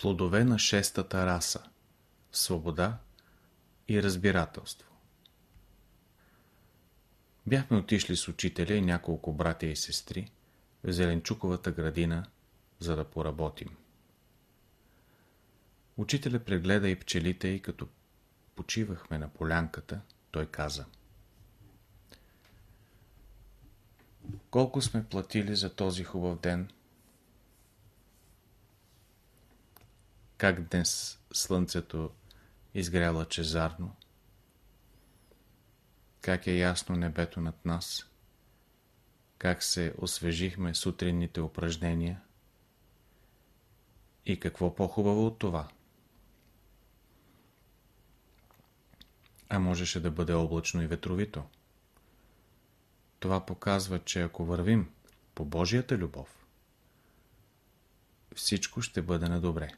Плодове на шестата раса Свобода и разбирателство Бяхме отишли с учителя и няколко братя и сестри в Зеленчуковата градина, за да поработим. Учителя прегледа и пчелите и като почивахме на полянката, той каза Колко сме платили за този хубав ден? Как днес слънцето изгряла чезарно? Как е ясно небето над нас? Как се освежихме сутринните упражнения? И какво по-хубаво от това? А можеше да бъде облачно и ветровито. Това показва, че ако вървим по Божията любов, всичко ще бъде на добре.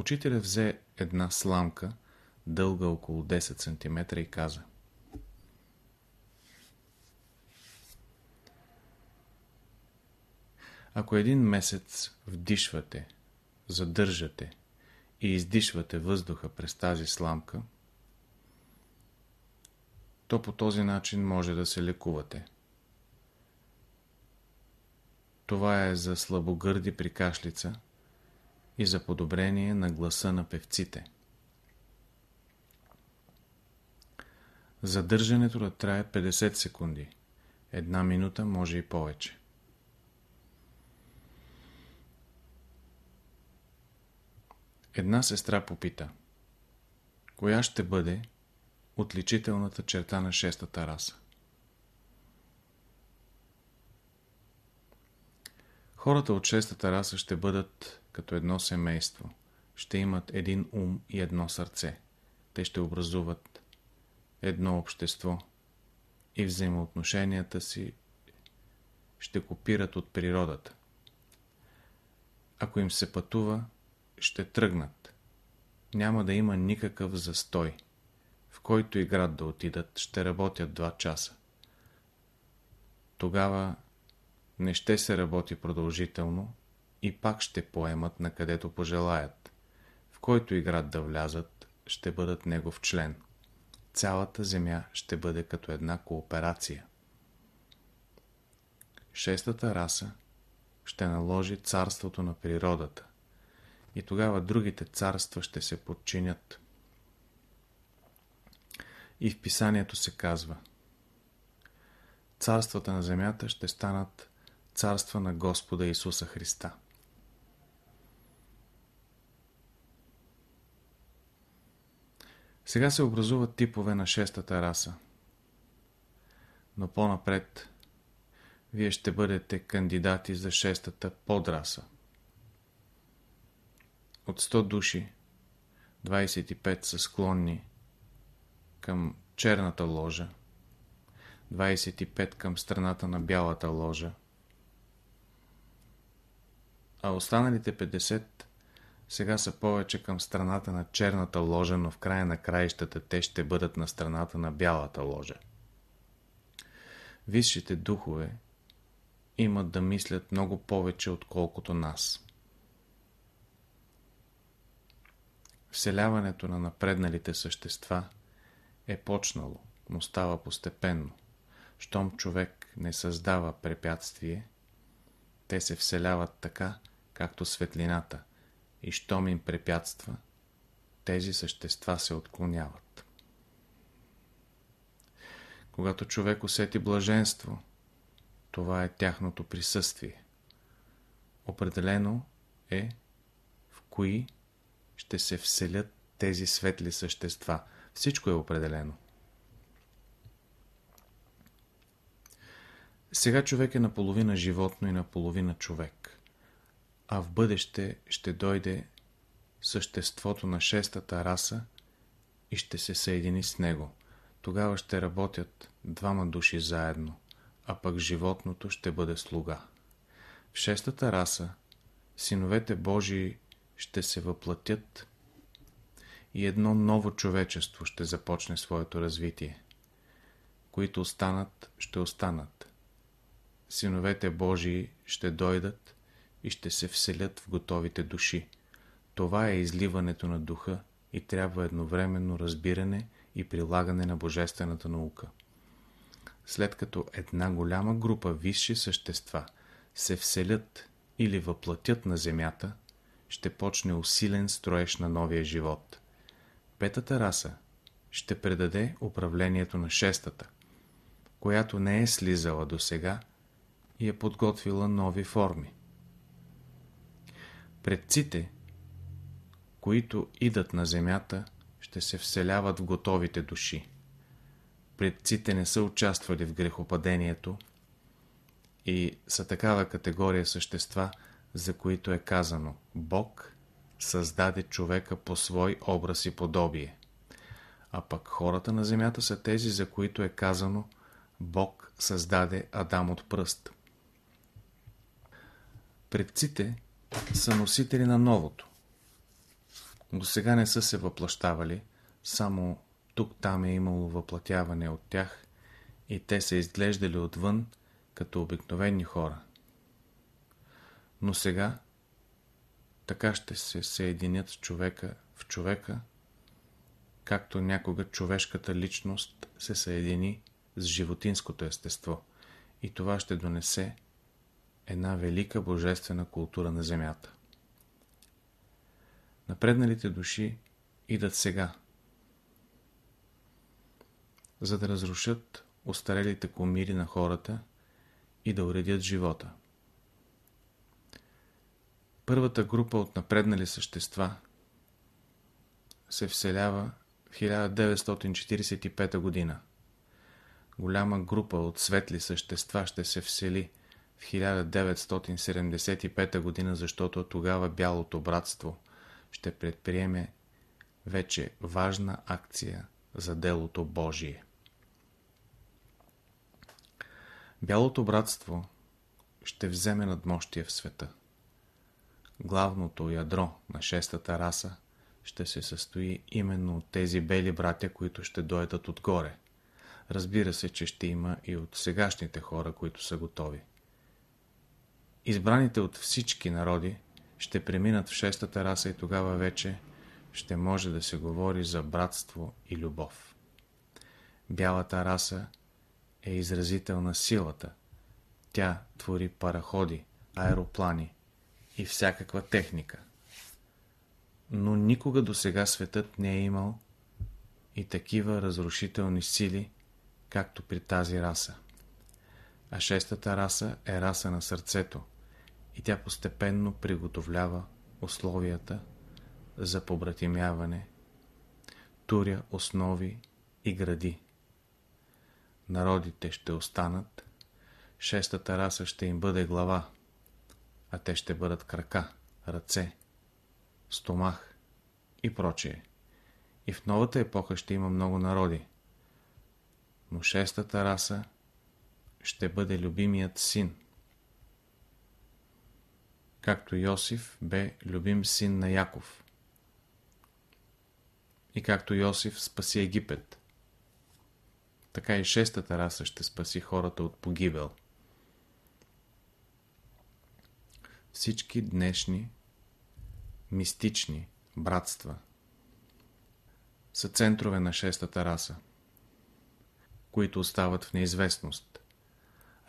Учителя взе една сламка, дълга около 10 см и каза Ако един месец вдишвате, задържате и издишвате въздуха през тази сламка, то по този начин може да се лекувате. Това е за слабогърди при кашлица и за подобрение на гласа на певците. Задържането да трае 50 секунди. Една минута може и повече. Една сестра попита. Коя ще бъде отличителната черта на шестата раса? Хората от шестата раса ще бъдат като едно семейство. Ще имат един ум и едно сърце. Те ще образуват едно общество и взаимоотношенията си ще копират от природата. Ако им се пътува, ще тръгнат. Няма да има никакъв застой. В който и град да отидат, ще работят два часа. Тогава не ще се работи продължително и пак ще поемат на където пожелаят. В който и град да влязат, ще бъдат негов член. Цялата земя ще бъде като една кооперация. Шестата раса ще наложи царството на природата и тогава другите царства ще се подчинят. И в писанието се казва Царствата на земята ще станат царства на Господа Исуса Христа. Сега се образуват типове на шестата раса. Но по-напред вие ще бъдете кандидати за шестата подраса. От 100 души 25 са склонни към черната ложа, 25 към страната на бялата ложа, а останалите 50 сега са повече към страната на черната ложа, но в края на краищата те ще бъдат на страната на бялата ложа. Висшите духове имат да мислят много повече, отколкото нас. Вселяването на напредналите същества е почнало, но става постепенно. Щом човек не създава препятствие, те се вселяват така, както светлината, и щом им препятства, тези същества се отклоняват. Когато човек усети блаженство, това е тяхното присъствие. Определено е в кои ще се вселят тези светли същества. Всичко е определено. Сега човек е наполовина животно и наполовина човек. А в бъдеще ще дойде съществото на шестата раса и ще се съедини с него. Тогава ще работят двама души заедно, а пък животното ще бъде слуга. В шестата раса синовете Божии ще се въплатят и едно ново човечество ще започне своето развитие. Които останат, ще останат. синовете Божии ще дойдат и ще се вселят в готовите души. Това е изливането на духа и трябва едновременно разбиране и прилагане на божествената наука. След като една голяма група висши същества се вселят или въплатят на земята, ще почне усилен строеж на новия живот. Петата раса ще предаде управлението на шестата, която не е слизала до сега и е подготвила нови форми. Предците, които идат на земята, ще се вселяват в готовите души. Предците не са участвали в грехопадението и са такава категория същества, за които е казано Бог създаде човека по свой образ и подобие. А пък хората на земята са тези, за които е казано Бог създаде Адам от пръст. Предците са носители на новото. До сега не са се въплащавали, само тук-там е имало въплатяване от тях и те са изглеждали отвън като обикновени хора. Но сега така ще се съединят с човека в човека, както някога човешката личност се съедини с животинското естество. И това ще донесе една велика божествена култура на Земята. Напредналите души идат сега, за да разрушат устарелите комири на хората и да уредят живота. Първата група от напреднали същества се вселява в 1945 година. Голяма група от светли същества ще се всели в 1975 година, защото тогава Бялото братство ще предприеме вече важна акция за делото Божие. Бялото братство ще вземе надмощие в света. Главното ядро на шестата раса ще се състои именно от тези бели братя, които ще дойдат отгоре. Разбира се, че ще има и от сегашните хора, които са готови. Избраните от всички народи ще преминат в шестата раса и тогава вече ще може да се говори за братство и любов. Бялата раса е изразител на силата. Тя твори параходи, аероплани и всякаква техника. Но никога до сега светът не е имал и такива разрушителни сили, както при тази раса. А шестата раса е раса на сърцето и тя постепенно приготовлява условията за побратимяване, туря основи и гради. Народите ще останат, шестата раса ще им бъде глава, а те ще бъдат крака, ръце, стомах и прочее. И в новата епоха ще има много народи, но шестата раса ще бъде любимият син. Както Йосиф бе любим син на Яков. И както Йосиф спаси Египет. Така и шестата раса ще спаси хората от погибел. Всички днешни мистични братства са центрове на шестата раса които остават в неизвестност.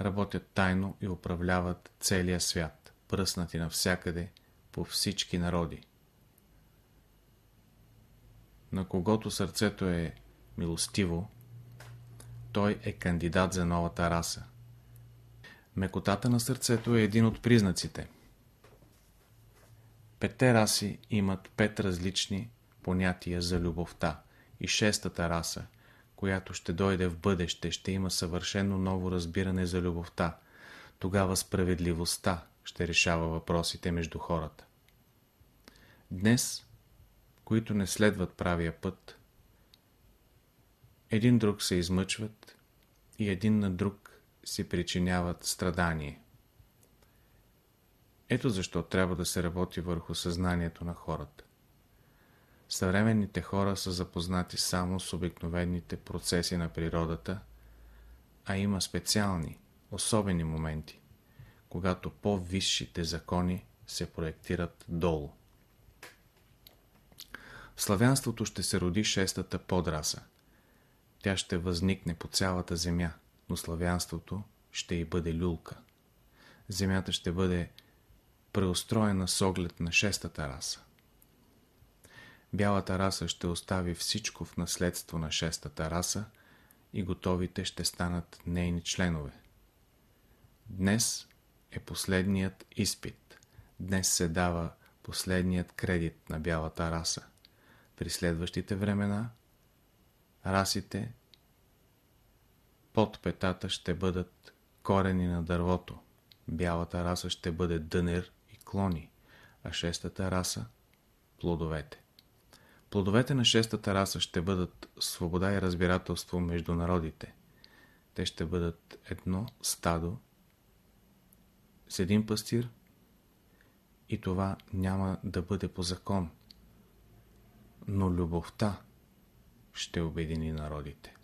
Работят тайно и управляват целия свят, пръснати навсякъде по всички народи. На когото сърцето е милостиво, той е кандидат за новата раса. Мекотата на сърцето е един от признаците. Петте раси имат пет различни понятия за любовта и шестата раса – която ще дойде в бъдеще, ще има съвършено ново разбиране за любовта. Тогава справедливостта ще решава въпросите между хората. Днес, които не следват правия път, един друг се измъчват и един на друг си причиняват страдание. Ето защо трябва да се работи върху съзнанието на хората. Съвременните хора са запознати само с обикновените процеси на природата, а има специални, особени моменти, когато по-висшите закони се проектират долу. В славянството ще се роди шестата подраса. Тя ще възникне по цялата земя, но славянството ще й бъде люлка. Земята ще бъде преустроена с оглед на шестата раса. Бялата раса ще остави всичко в наследство на шестата раса и готовите ще станат нейни членове. Днес е последният изпит. Днес се дава последният кредит на бялата раса. При следващите времена расите под петата ще бъдат корени на дървото. Бялата раса ще бъде дънер и клони, а шестата раса – плодовете. Плодовете на шестата раса ще бъдат свобода и разбирателство между народите. Те ще бъдат едно стадо с един пастир и това няма да бъде по закон. Но любовта ще обедини народите.